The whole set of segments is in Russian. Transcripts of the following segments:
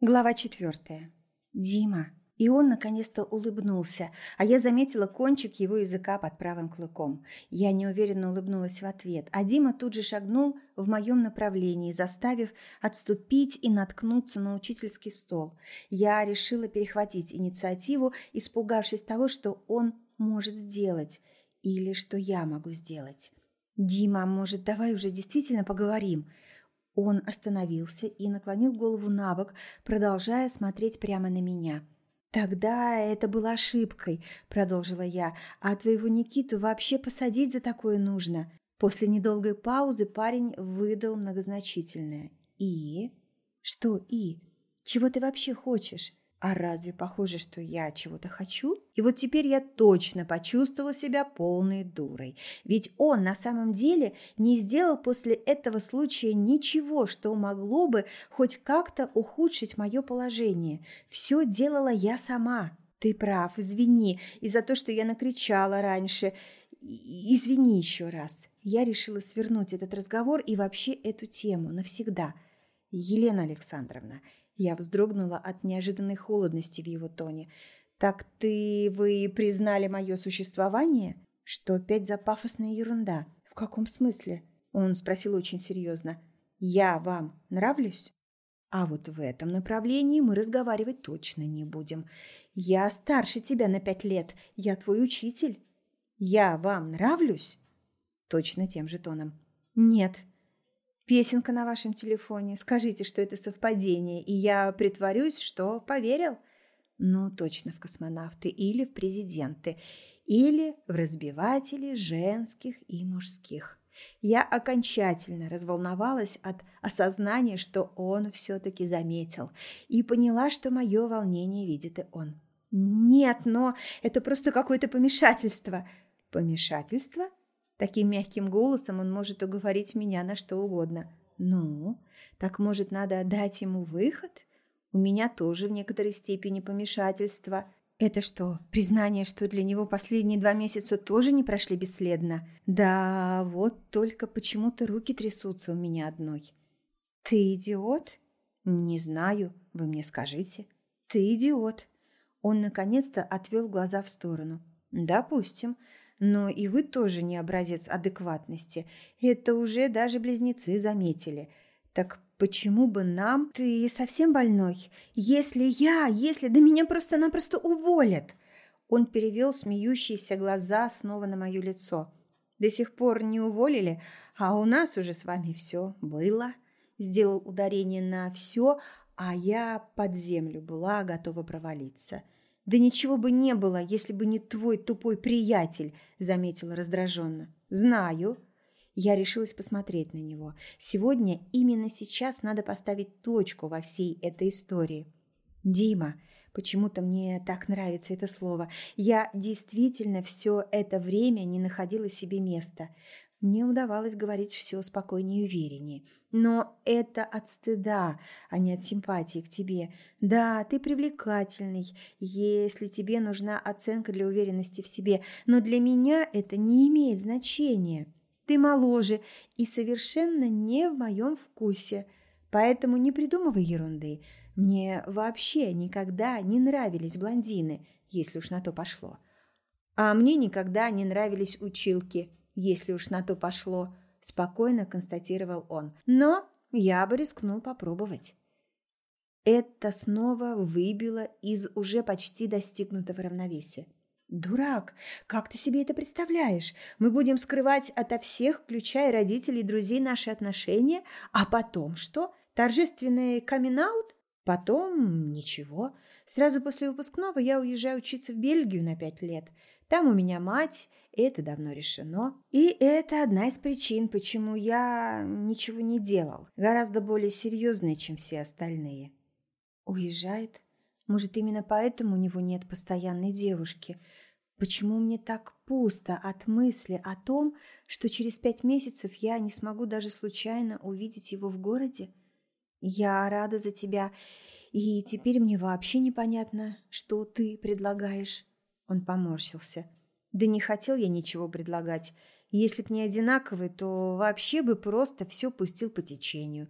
Глава четвертая. Дима. И он наконец-то улыбнулся, а я заметила кончик его языка под правым клыком. Я неуверенно улыбнулась в ответ, а Дима тут же шагнул в моем направлении, заставив отступить и наткнуться на учительский стол. Я решила перехватить инициативу, испугавшись того, что он может сделать или что я могу сделать. «Дима, может, давай уже действительно поговорим?» Он остановился и наклонил голову на бок, продолжая смотреть прямо на меня. «Тогда это была ошибкой», – продолжила я, – «а твоего Никиту вообще посадить за такое нужно». После недолгой паузы парень выдал многозначительное. «И?» «Что «и»? Чего ты вообще хочешь?» А разве похоже, что я чего-то хочу? И вот теперь я точно почувствовала себя полной дурой. Ведь он на самом деле не сделал после этого случая ничего, что могло бы хоть как-то ухудшить мое положение. Все делала я сама. Ты прав, извини, и за то, что я накричала раньше. Извини еще раз. Я решила свернуть этот разговор и вообще эту тему навсегда. Елена Александровна, я вздрогнула от неожиданной холодности в его тоне. «Так ты... вы признали мое существование?» «Что опять за пафосная ерунда?» «В каком смысле?» Он спросил очень серьезно. «Я вам нравлюсь?» «А вот в этом направлении мы разговаривать точно не будем. Я старше тебя на пять лет. Я твой учитель. Я вам нравлюсь?» Точно тем же тоном. «Нет, Песенка на вашем телефоне. Скажите, что это совпадение, и я притворюсь, что поверил. Ну, точно в космонавты или в президенты, или в разбиватели женских и мужских. Я окончательно разволновалась от осознания, что он все-таки заметил, и поняла, что мое волнение видит и он. «Нет, но это просто какое-то помешательство». «Помешательство?» Таким мягким голосом он может уговорить меня на что угодно. Ну, так может надо дать ему выход? У меня тоже в некоторой степени помешательство. Это что, признание, что для него последние два месяца тоже не прошли бесследно? Да, вот только почему-то руки трясутся у меня одной. Ты идиот? Не знаю, вы мне скажите. Ты идиот. Он наконец-то отвел глаза в сторону. Допустим. Но и вы тоже не образец адекватности. Это уже даже близнецы заметили. Так почему бы нам... Ты совсем больной? Если я, если... Да меня просто-напросто уволят!» Он перевел смеющиеся глаза снова на мое лицо. «До сих пор не уволили, а у нас уже с вами все было». Сделал ударение на «все», а я под землю была готова провалиться – «Да ничего бы не было, если бы не твой тупой приятель», – заметила раздраженно. «Знаю». Я решилась посмотреть на него. Сегодня, именно сейчас, надо поставить точку во всей этой истории. «Дима», Почему-то мне так нравится это слово. Я действительно все это время не находила себе места. Мне удавалось говорить все спокойнее и увереннее. Но это от стыда, а не от симпатии к тебе. Да, ты привлекательный, если тебе нужна оценка для уверенности в себе, но для меня это не имеет значения. Ты моложе и совершенно не в моем вкусе, поэтому не придумывай ерунды. Мне вообще никогда не нравились блондины, если уж на то пошло. А мне никогда не нравились училки – если уж на то пошло», – спокойно констатировал он. «Но я бы рискнул попробовать». Это снова выбило из уже почти достигнутого равновесия. «Дурак! Как ты себе это представляешь? Мы будем скрывать ото всех, включая родителей и друзей, наши отношения, а потом что? Торжественный камин-аут? Потом ничего. Сразу после выпускного я уезжаю учиться в Бельгию на пять лет. Там у меня мать, это давно решено. И это одна из причин, почему я ничего не делал. Гораздо более серьезная, чем все остальные. Уезжает? Может, именно поэтому у него нет постоянной девушки? Почему мне так пусто от мысли о том, что через пять месяцев я не смогу даже случайно увидеть его в городе? Я рада за тебя, и теперь мне вообще непонятно, что ты предлагаешь. Он поморщился. Да не хотел я ничего предлагать. Если б не одинаковый, то вообще бы просто все пустил по течению.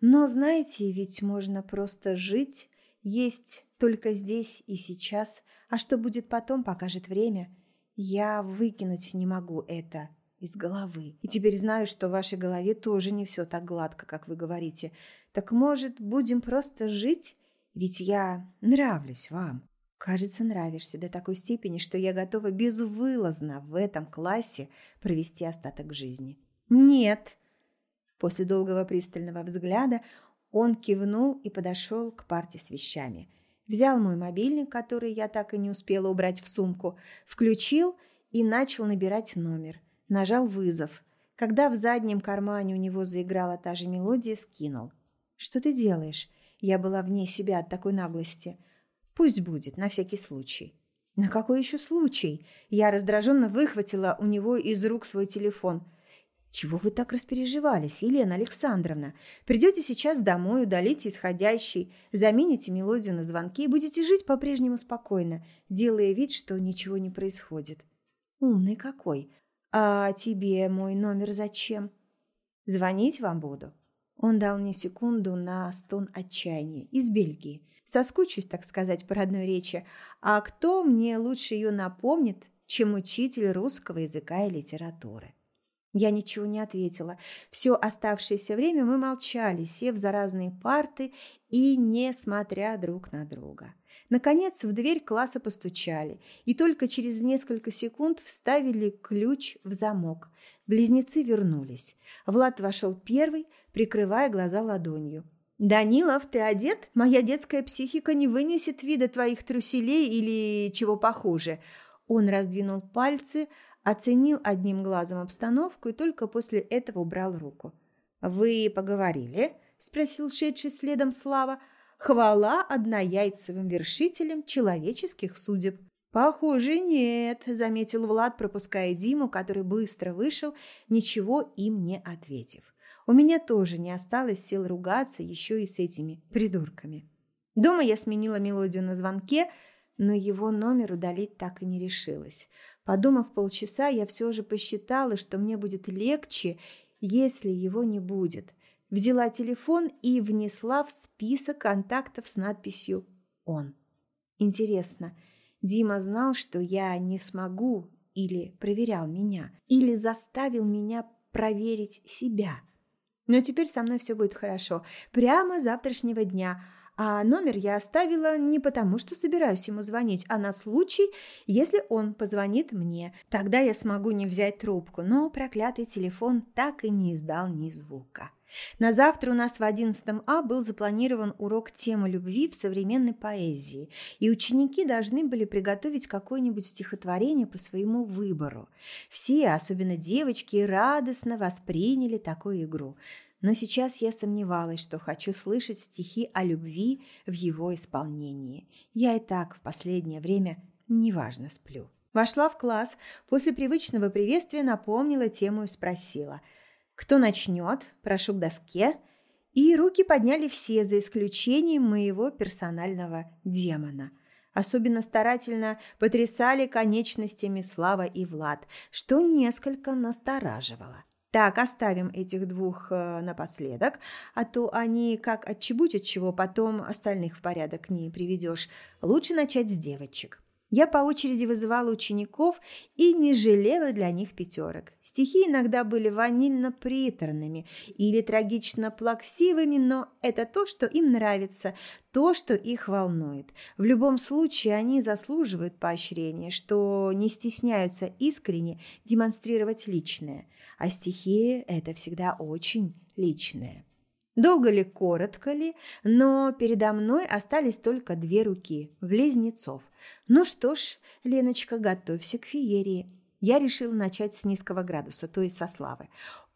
Но знаете, ведь можно просто жить, есть только здесь и сейчас, а что будет потом, покажет время. Я выкинуть не могу это из головы. И теперь знаю, что в вашей голове тоже не все так гладко, как вы говорите. Так может, будем просто жить? Ведь я нравлюсь вам. Кажется, нравишься до такой степени, что я готова безвылазно в этом классе провести остаток жизни. Нет. После долгого пристального взгляда он кивнул и подошел к парте с вещами. Взял мой мобильник, который я так и не успела убрать в сумку, включил и начал набирать номер. Нажал вызов. Когда в заднем кармане у него заиграла та же мелодия, скинул. «Что ты делаешь?» Я была вне себя от такой наглости. «Пусть будет, на всякий случай». «На какой еще случай?» Я раздраженно выхватила у него из рук свой телефон. «Чего вы так распереживались, Елена Александровна? Придете сейчас домой, удалите исходящий, замените мелодию на звонки и будете жить по-прежнему спокойно, делая вид, что ничего не происходит». «Умный какой! «А тебе мой номер зачем?» «Звонить вам буду». Он дал мне секунду на стон отчаяния. Из Бельгии. Соскучусь, так сказать, по родной речи. А кто мне лучше ее напомнит, чем учитель русского языка и литературы? Я ничего не ответила. Все оставшееся время мы молчали, сев за разные парты и не смотря друг на друга. Наконец в дверь класса постучали, и только через несколько секунд вставили ключ в замок. Близнецы вернулись. Влад вошел первый, прикрывая глаза ладонью. «Данилов, ты одет? Моя детская психика не вынесет вида твоих труселей или чего похуже». Он раздвинул пальцы, оценил одним глазом обстановку и только после этого убрал руку. «Вы поговорили?» – спросил шедший следом Слава. «Хвала однояйцевым вершителям человеческих судеб». «Похоже, нет», – заметил Влад, пропуская Диму, который быстро вышел, ничего им не ответив. «У меня тоже не осталось сил ругаться еще и с этими придурками». Дома я сменила мелодию на звонке, но его номер удалить так и не решилась. Подумав полчаса, я все же посчитала, что мне будет легче, если его не будет. Взяла телефон и внесла в список контактов с надписью «Он». Интересно, Дима знал, что я не смогу или проверял меня, или заставил меня проверить себя. Но теперь со мной все будет хорошо. Прямо завтрашнего дня – а номер я оставила не потому, что собираюсь ему звонить, а на случай, если он позвонит мне. Тогда я смогу не взять трубку, но проклятый телефон так и не издал ни звука. На завтра у нас в 11 А был запланирован урок темы любви в современной поэзии, и ученики должны были приготовить какое-нибудь стихотворение по своему выбору. Все, особенно девочки, радостно восприняли такую игру – но сейчас я сомневалась, что хочу слышать стихи о любви в его исполнении. Я и так в последнее время неважно сплю. Вошла в класс, после привычного приветствия напомнила тему и спросила. «Кто начнет? Прошу к доске». И руки подняли все, за исключением моего персонального демона. Особенно старательно потрясали конечностями Слава и Влад, что несколько настораживало. Так, оставим этих двух э, напоследок, а то они как отчебутят чего, потом остальных в порядок не приведешь. Лучше начать с девочек. Я по очереди вызывала учеников и не жалела для них пятерок. Стихи иногда были ванильно-приторными или трагично-плаксивыми, но это то, что им нравится, то, что их волнует. В любом случае они заслуживают поощрения, что не стесняются искренне демонстрировать личное. А стихи – это всегда очень личное. Долго ли, коротко ли, но передо мной остались только две руки, близнецов. Ну что ж, Леночка, готовься к феерии. Я решила начать с низкого градуса, то есть со славы.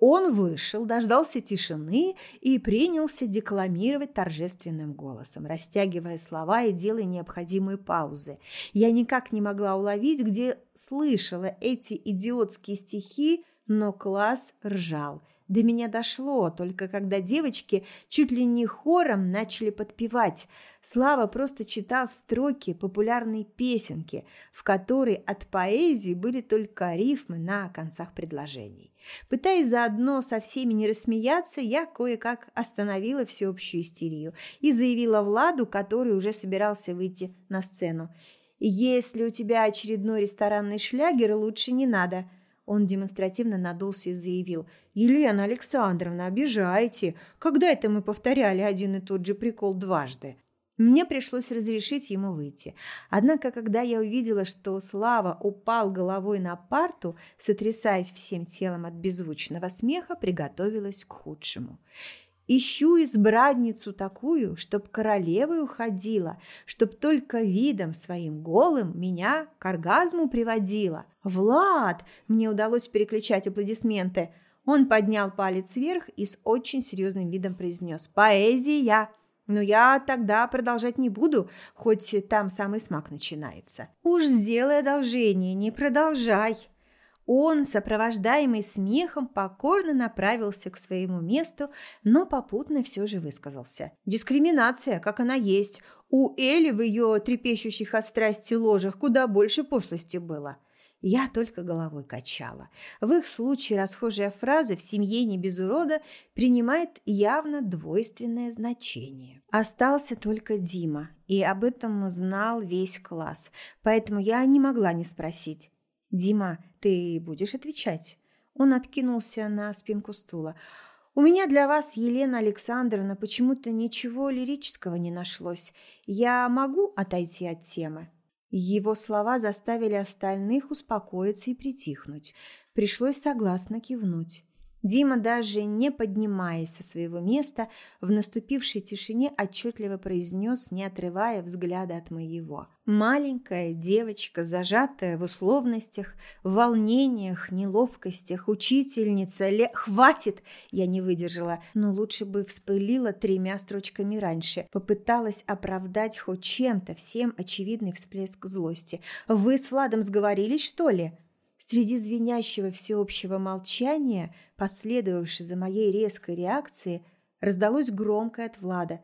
Он вышел, дождался тишины и принялся декламировать торжественным голосом, растягивая слова и делая необходимые паузы. Я никак не могла уловить, где слышала эти идиотские стихи, но класс ржал – До меня дошло, только когда девочки чуть ли не хором начали подпевать. Слава просто читал строки популярной песенки, в которой от поэзии были только рифмы на концах предложений. Пытаясь заодно со всеми не рассмеяться, я кое-как остановила всеобщую истерию и заявила Владу, который уже собирался выйти на сцену. «Если у тебя очередной ресторанный шлягер, лучше не надо». Он демонстративно надулся и заявил. «Елена Александровна, обижаете. Когда это мы повторяли один и тот же прикол дважды?» Мне пришлось разрешить ему выйти. Однако, когда я увидела, что Слава упал головой на парту, сотрясаясь всем телом от беззвучного смеха, приготовилась к худшему. Ищу избранницу такую, чтоб королевой уходила, чтоб только видом своим голым меня к оргазму приводила. Влад! Мне удалось переключать аплодисменты. Он поднял палец вверх и с очень серьезным видом произнес «Поэзия!» Но я тогда продолжать не буду, хоть там самый смак начинается. Уж сделай одолжение, не продолжай. Он, сопровождаемый смехом, покорно направился к своему месту, но попутно все же высказался. Дискриминация, как она есть. У Эли в ее трепещущих от страсти ложах куда больше пошлости было. Я только головой качала. В их случае расхожая фраза «в семье не без урода» принимает явно двойственное значение. Остался только Дима, и об этом знал весь класс, поэтому я не могла не спросить. «Дима, ты будешь отвечать?» Он откинулся на спинку стула. «У меня для вас, Елена Александровна, почему-то ничего лирического не нашлось. Я могу отойти от темы?» Его слова заставили остальных успокоиться и притихнуть. Пришлось согласно кивнуть. Дима, даже не поднимаясь со своего места, в наступившей тишине отчетливо произнес, не отрывая взгляда от моего. Маленькая девочка, зажатая в условностях, в волнениях, неловкостях, учительница, ле... Хватит! Я не выдержала, но лучше бы вспылила тремя строчками раньше. Попыталась оправдать хоть чем-то всем очевидный всплеск злости. «Вы с Владом сговорились, что ли?» Среди звенящего всеобщего молчания, последовавшей за моей резкой реакцией, раздалось громкое от Влада.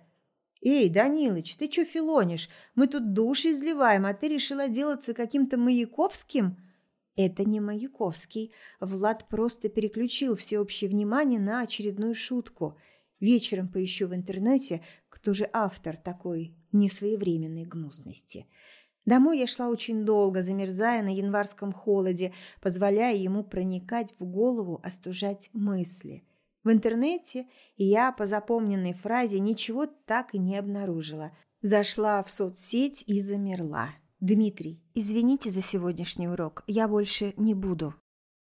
«Эй, Данилыч, ты чё филонишь? Мы тут души изливаем, а ты решила делаться каким-то Маяковским?» Это не Маяковский. Влад просто переключил всеобщее внимание на очередную шутку. Вечером поищу в интернете, кто же автор такой несвоевременной гнусности. Домой я шла очень долго, замерзая на январском холоде, позволяя ему проникать в голову, остужать мысли. В интернете я по запомненной фразе ничего так и не обнаружила. Зашла в соцсеть и замерла. «Дмитрий, извините за сегодняшний урок, я больше не буду».